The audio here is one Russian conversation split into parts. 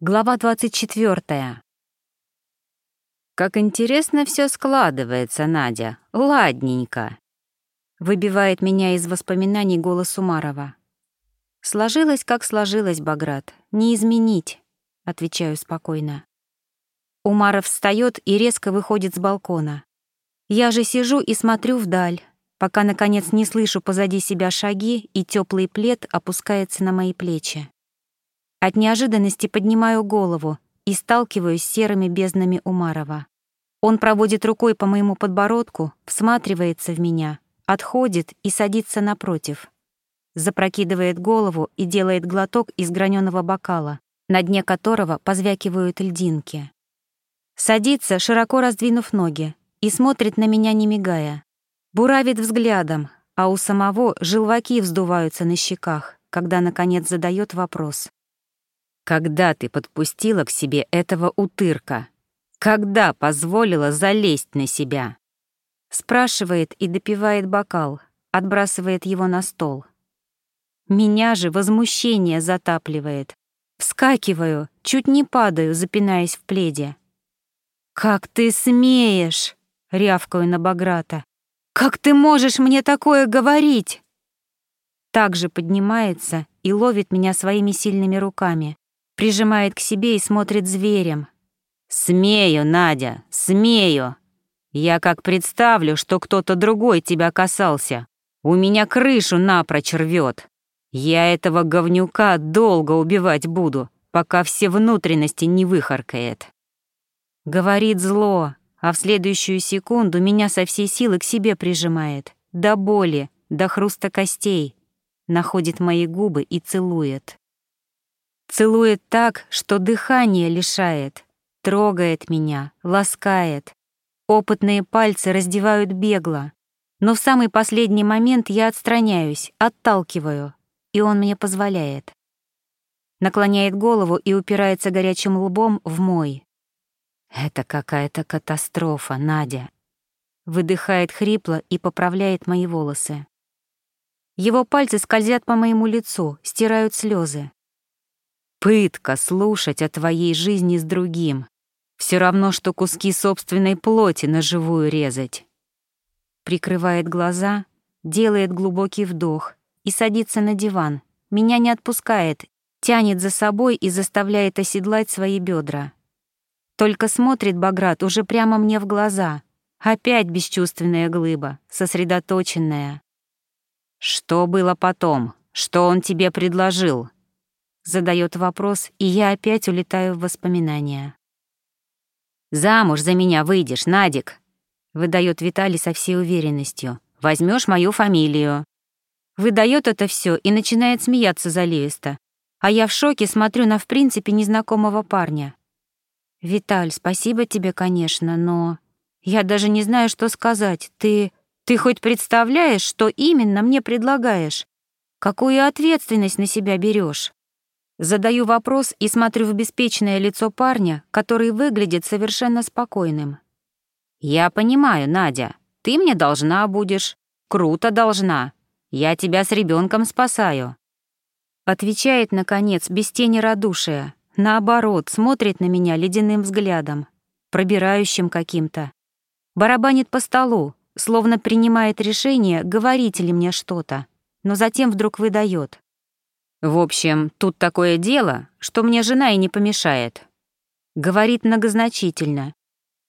Глава 24. «Как интересно все складывается, Надя. Ладненько!» Выбивает меня из воспоминаний голос Умарова. «Сложилось, как сложилось, Баграт. Не изменить», — отвечаю спокойно. Умаров встает и резко выходит с балкона. Я же сижу и смотрю вдаль, пока, наконец, не слышу позади себя шаги, и теплый плед опускается на мои плечи. От неожиданности поднимаю голову и сталкиваюсь с серыми безднами Умарова. Он проводит рукой по моему подбородку, всматривается в меня, отходит и садится напротив. Запрокидывает голову и делает глоток из граненого бокала, на дне которого позвякивают льдинки. Садится, широко раздвинув ноги, и смотрит на меня, не мигая. Буравит взглядом, а у самого желваки вздуваются на щеках, когда, наконец, задает вопрос. Когда ты подпустила к себе этого утырка? Когда позволила залезть на себя? Спрашивает и допивает бокал, отбрасывает его на стол. Меня же возмущение затапливает. Вскакиваю, чуть не падаю, запинаясь в пледе. «Как ты смеешь!» — рявкаю на Баграта. «Как ты можешь мне такое говорить?» Также поднимается и ловит меня своими сильными руками, прижимает к себе и смотрит зверем. «Смею, Надя, смею! Я как представлю, что кто-то другой тебя касался, у меня крышу напрочь рвет. Я этого говнюка долго убивать буду, пока все внутренности не выхаркает». Говорит зло, а в следующую секунду меня со всей силы к себе прижимает, до боли, до хруста костей, находит мои губы и целует. Целует так, что дыхание лишает, трогает меня, ласкает. Опытные пальцы раздевают бегло. Но в самый последний момент я отстраняюсь, отталкиваю, и он мне позволяет. Наклоняет голову и упирается горячим лбом в мой. «Это какая-то катастрофа, Надя», выдыхает хрипло и поправляет мои волосы. Его пальцы скользят по моему лицу, стирают слезы. Пытка слушать о твоей жизни с другим. Все равно, что куски собственной плоти на живую резать. Прикрывает глаза, делает глубокий вдох и садится на диван. Меня не отпускает, тянет за собой и заставляет оседлать свои бедра. Только смотрит Баграт уже прямо мне в глаза. Опять бесчувственная глыба, сосредоточенная. «Что было потом? Что он тебе предложил?» Задает вопрос, и я опять улетаю в воспоминания. «Замуж за меня выйдешь, Надик!» Выдает Виталий со всей уверенностью. Возьмешь мою фамилию. Выдает это все и начинает смеяться заливисто. А я в шоке смотрю на в принципе незнакомого парня. «Виталь, спасибо тебе, конечно, но... Я даже не знаю, что сказать. Ты... Ты хоть представляешь, что именно мне предлагаешь? Какую ответственность на себя берешь? Задаю вопрос и смотрю в беспечное лицо парня, который выглядит совершенно спокойным. «Я понимаю, Надя, ты мне должна будешь. Круто должна. Я тебя с ребенком спасаю». Отвечает, наконец, без тени радушия. Наоборот, смотрит на меня ледяным взглядом, пробирающим каким-то. Барабанит по столу, словно принимает решение, говорить ли мне что-то, но затем вдруг выдает. В общем, тут такое дело, что мне жена и не помешает. Говорит многозначительно.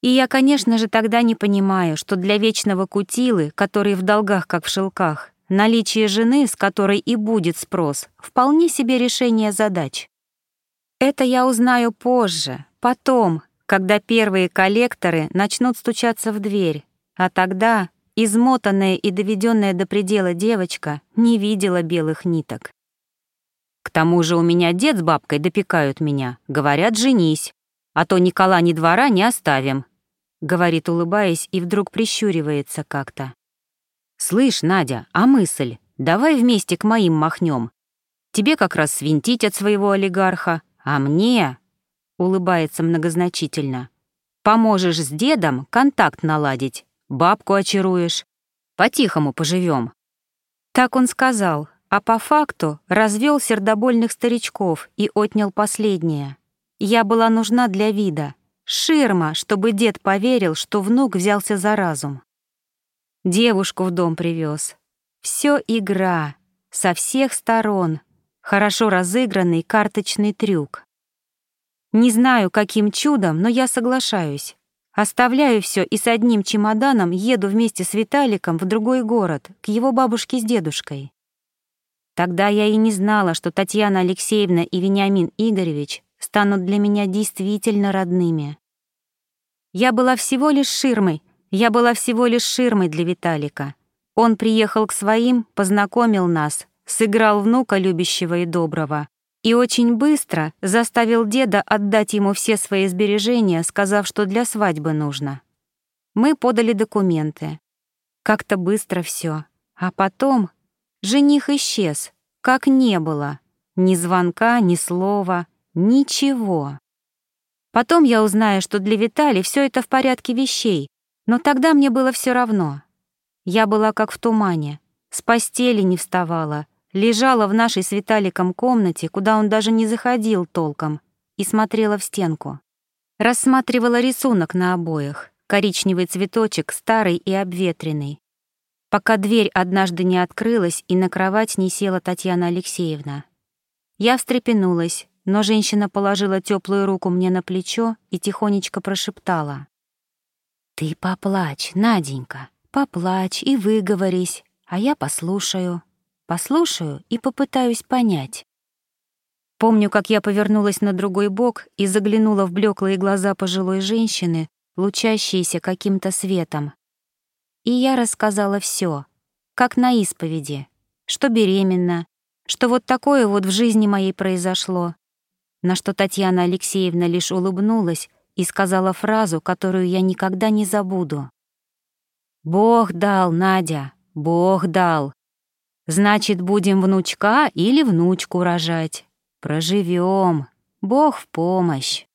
И я, конечно же, тогда не понимаю, что для вечного кутилы, который в долгах, как в шелках, наличие жены, с которой и будет спрос, вполне себе решение задач. Это я узнаю позже, потом, когда первые коллекторы начнут стучаться в дверь, а тогда измотанная и доведенная до предела девочка не видела белых ниток. К тому же у меня дед с бабкой допекают меня. Говорят, женись. А то ни кола, ни двора не оставим. Говорит, улыбаясь, и вдруг прищуривается как-то. «Слышь, Надя, а мысль? Давай вместе к моим махнем. Тебе как раз свинтить от своего олигарха, а мне...» Улыбается многозначительно. «Поможешь с дедом контакт наладить, бабку очаруешь. По-тихому поживем. Так он сказал, а по факту развел сердобольных старичков и отнял последнее. Я была нужна для вида, ширма, чтобы дед поверил, что внук взялся за разум. Девушку в дом привез. Все игра, со всех сторон, хорошо разыгранный карточный трюк. Не знаю, каким чудом, но я соглашаюсь. Оставляю все и с одним чемоданом еду вместе с Виталиком в другой город, к его бабушке с дедушкой. Тогда я и не знала, что Татьяна Алексеевна и Вениамин Игоревич станут для меня действительно родными. Я была всего лишь ширмой, я была всего лишь ширмой для Виталика. Он приехал к своим, познакомил нас, сыграл внука любящего и доброго, и очень быстро заставил деда отдать ему все свои сбережения, сказав, что для свадьбы нужно. Мы подали документы. Как-то быстро все, А потом жених исчез, как не было. Ни звонка, ни слова, ничего. Потом я узнаю, что для Витали все это в порядке вещей, но тогда мне было все равно. Я была как в тумане, с постели не вставала, лежала в нашей с Виталиком комнате, куда он даже не заходил толком, и смотрела в стенку. Рассматривала рисунок на обоях, коричневый цветочек, старый и обветренный. Пока дверь однажды не открылась и на кровать не села Татьяна Алексеевна. Я встрепенулась, но женщина положила теплую руку мне на плечо и тихонечко прошептала. «Ты поплачь, Наденька, поплачь и выговорись, а я послушаю». Послушаю и попытаюсь понять. Помню, как я повернулась на другой бок и заглянула в блеклые глаза пожилой женщины, лучащиеся каким-то светом. И я рассказала все, как на исповеди, что беременна, что вот такое вот в жизни моей произошло, на что Татьяна Алексеевна лишь улыбнулась и сказала фразу, которую я никогда не забуду. «Бог дал, Надя, Бог дал. Значит, будем внучка или внучку рожать. Проживем. Бог в помощь.